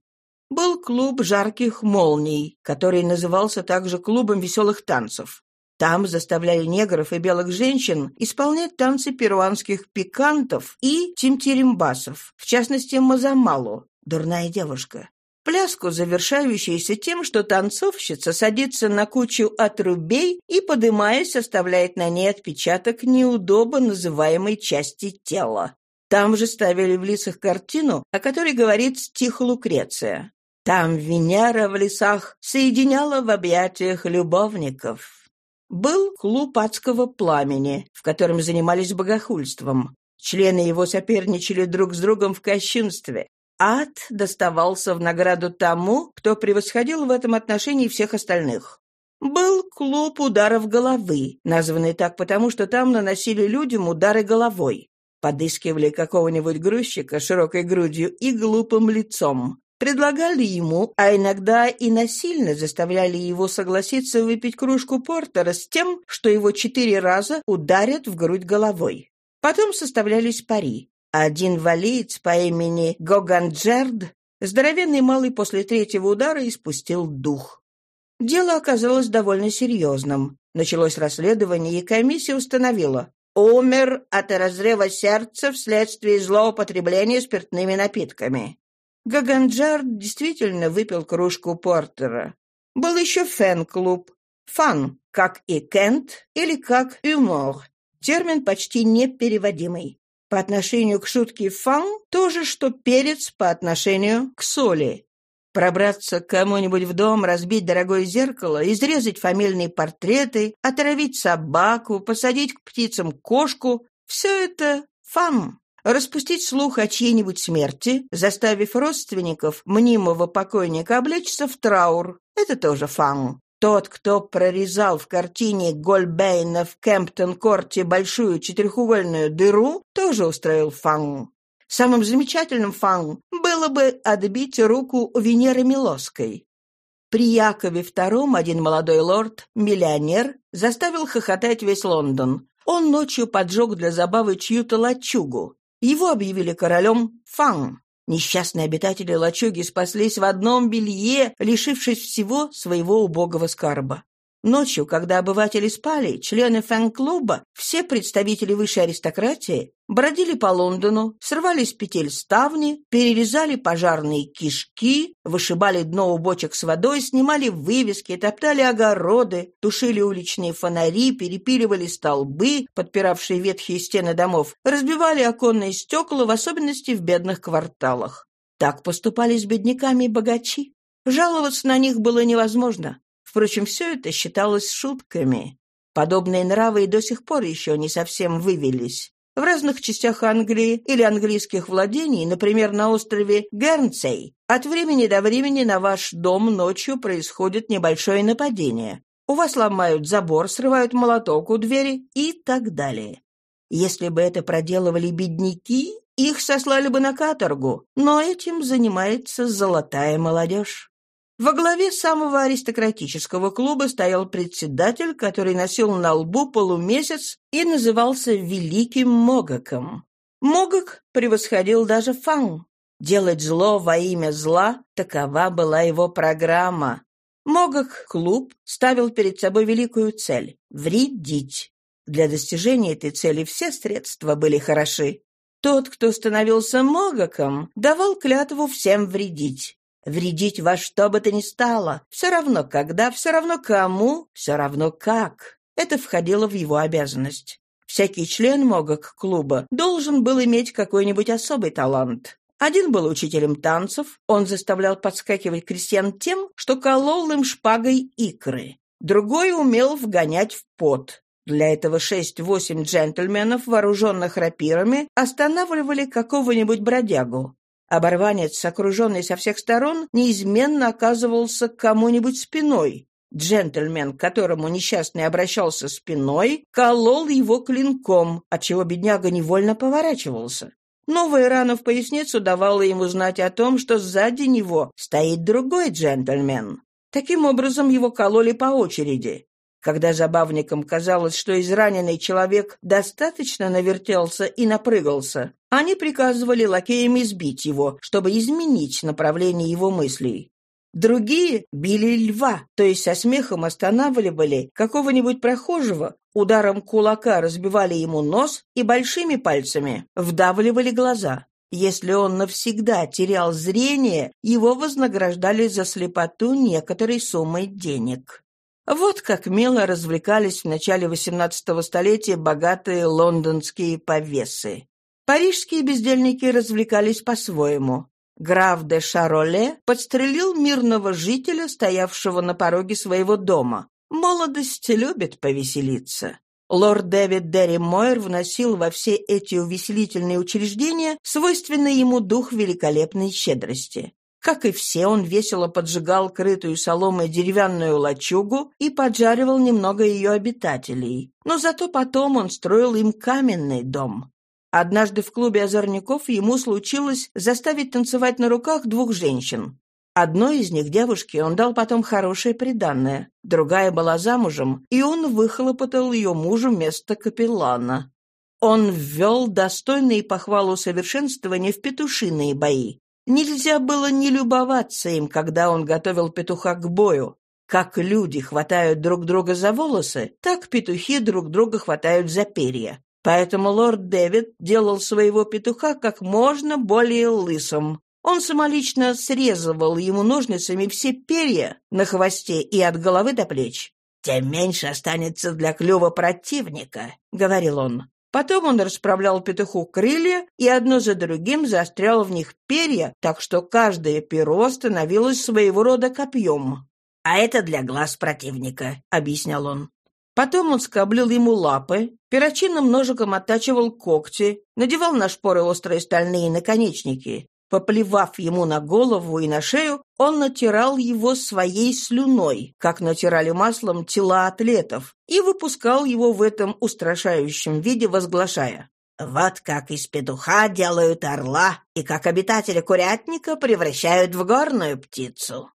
Был клуб жарких молний, который назывался также клубом веселых танцев. Там заставляли негров и белых женщин исполнять танцы перуанских пикантов и тимтиримбасов, в частности, мазамалу, дурная девушка. Пляску, завершающуюся тем, что танцовщица садится на кучу отрубей и, подымаясь, оставляет на ней отпечаток неудобно называемой части тела. Там же ставили в лицах картину, о которой говорит стих Лукреция. Там Венера в лесах соединяла в объятиях любовников. Был клуб адского пламени, в котором занимались богохульством. Члены его соперничали друг с другом в кощунстве. Ад доставался в награду тому, кто превосходил в этом отношении всех остальных. Был клуб ударов головы, названный так потому, что там наносили людям удары головой. Подыскивали какого-нибудь грузчика широкой грудью и глупым лицом. Предлагали ему, а иногда и насильно заставляли его согласиться выпить кружку портера с тем, что его четыре раза ударят в грудь головой. Потом составлялись пари. Один валиец по имени Гоганджерд, здоровенный малый после третьего удара, испустил дух. Дело оказалось довольно серьезным. Началось расследование, и комиссия установила. Умер от разрыва сердца вследствие злоупотребления спиртными напитками. Гаганджар действительно выпил кружку портера. Был еще fun-клуб. Fun, как и cant, или как юмор. Термин почти непереводимый. По отношению к шутке fun то же, что перец по отношению к соли. Пробраться к кому-нибудь в дом, разбить дорогое зеркало, изрезать фамильные портреты, отравить собаку, посадить к птицам кошку — все это fun распустить слух о чьей-нибудь смерти, заставив родственников мнимого покойника облечься в траур. Это тоже фан. Тот, кто прорезал в картине Гольбейна в Кемптон-корте большую четырехугольную дыру, тоже устроил фан. Самым замечательным фан было бы отбить руку Венеры Милоской. При Якове II один молодой лорд, миллионер, заставил хохотать весь Лондон. Он ночью поджег для забавы чью-то лачугу. Его объявили королем Фан. Несчастные обитатели лачуги спаслись в одном белье, лишившись всего своего убогого скарба. Ночью, когда обыватели спали, члены фэн-клуба, все представители высшей аристократии, бродили по Лондону, срывали с петель ставни, перерезали пожарные кишки, вышибали дно у бочек с водой, снимали вывески, топтали огороды, тушили уличные фонари, перепиливали столбы, подпиравшие ветхие стены домов, разбивали оконные стекла, в особенности в бедных кварталах. Так поступали с бедняками и богачи. Жаловаться на них было невозможно. Впрочем, все это считалось шутками. Подобные нравы и до сих пор еще не совсем вывелись. В разных частях Англии или английских владений, например, на острове Гернсей, от времени до времени на ваш дом ночью происходит небольшое нападение. У вас ломают забор, срывают молоток у двери и так далее. Если бы это проделывали бедняки, их сослали бы на каторгу, но этим занимается золотая молодежь. Во главе самого аристократического клуба стоял председатель, который носил на лбу полумесяц и назывался Великим Могоком. Могок превосходил даже Фан. Делать зло во имя зла – такова была его программа. Могок-клуб ставил перед собой великую цель – вредить. Для достижения этой цели все средства были хороши. Тот, кто становился Могоком, давал клятву всем вредить. Вредить во что бы то ни стало, все равно когда, все равно кому, все равно как. Это входило в его обязанность. Всякий член МОГОК-клуба должен был иметь какой-нибудь особый талант. Один был учителем танцев, он заставлял подскакивать крестьян тем, что колол им шпагой икры. Другой умел вгонять в пот. Для этого шесть-восемь джентльменов, вооруженных рапирами, останавливали какого-нибудь бродягу. Оборванец, окруженный со всех сторон, неизменно оказывался к кому-нибудь спиной. Джентльмен, к которому несчастный обращался спиной, колол его клинком, отчего бедняга невольно поворачивался. Новая рана в поясницу давала ему знать о том, что сзади него стоит другой джентльмен. Таким образом, его кололи по очереди. Когда забавникам казалось, что израненный человек достаточно навертелся и напрыгался, они приказывали лакеям избить его, чтобы изменить направление его мыслей. Другие били льва, то есть со смехом останавливали какого-нибудь прохожего, ударом кулака разбивали ему нос и большими пальцами вдавливали глаза. Если он навсегда терял зрение, его вознаграждали за слепоту некоторой суммой денег. Вот как мило развлекались в начале XVIII столетия богатые лондонские повесы. Парижские бездельники развлекались по-своему. Граф де Шароле подстрелил мирного жителя, стоявшего на пороге своего дома. Молодость любит повеселиться. Лорд Дэвид Дерри Мойер вносил во все эти увеселительные учреждения свойственный ему дух великолепной щедрости. Как и все, он весело поджигал крытую соломой деревянную лачугу и поджаривал немного ее обитателей. Но зато потом он строил им каменный дом. Однажды в клубе озорников ему случилось заставить танцевать на руках двух женщин. Одной из них, девушке, он дал потом хорошее приданное, другая была замужем, и он выхлопотал ее мужу место капеллана. Он ввел достойные похвалу совершенствования в петушиные бои, Нельзя было не любоваться им, когда он готовил петуха к бою. Как люди хватают друг друга за волосы, так петухи друг друга хватают за перья. Поэтому лорд Дэвид делал своего петуха как можно более лысым. Он самолично срезывал ему ножницами все перья на хвосте и от головы до плеч. «Тем меньше останется для клюва противника», — говорил он. Потом он расправлял петуху крылья и одно за другим заострял в них перья, так что каждое перо становилось своего рода копьем. «А это для глаз противника», — объяснял он. Потом он скоблил ему лапы, перочинным ножиком оттачивал когти, надевал на шпоры острые стальные наконечники. Поплевав ему на голову и на шею, он натирал его своей слюной, как натирали маслом тела атлетов, и выпускал его в этом устрашающем виде, возглашая «Вот как из петуха делают орла, и как обитатели курятника превращают в горную птицу».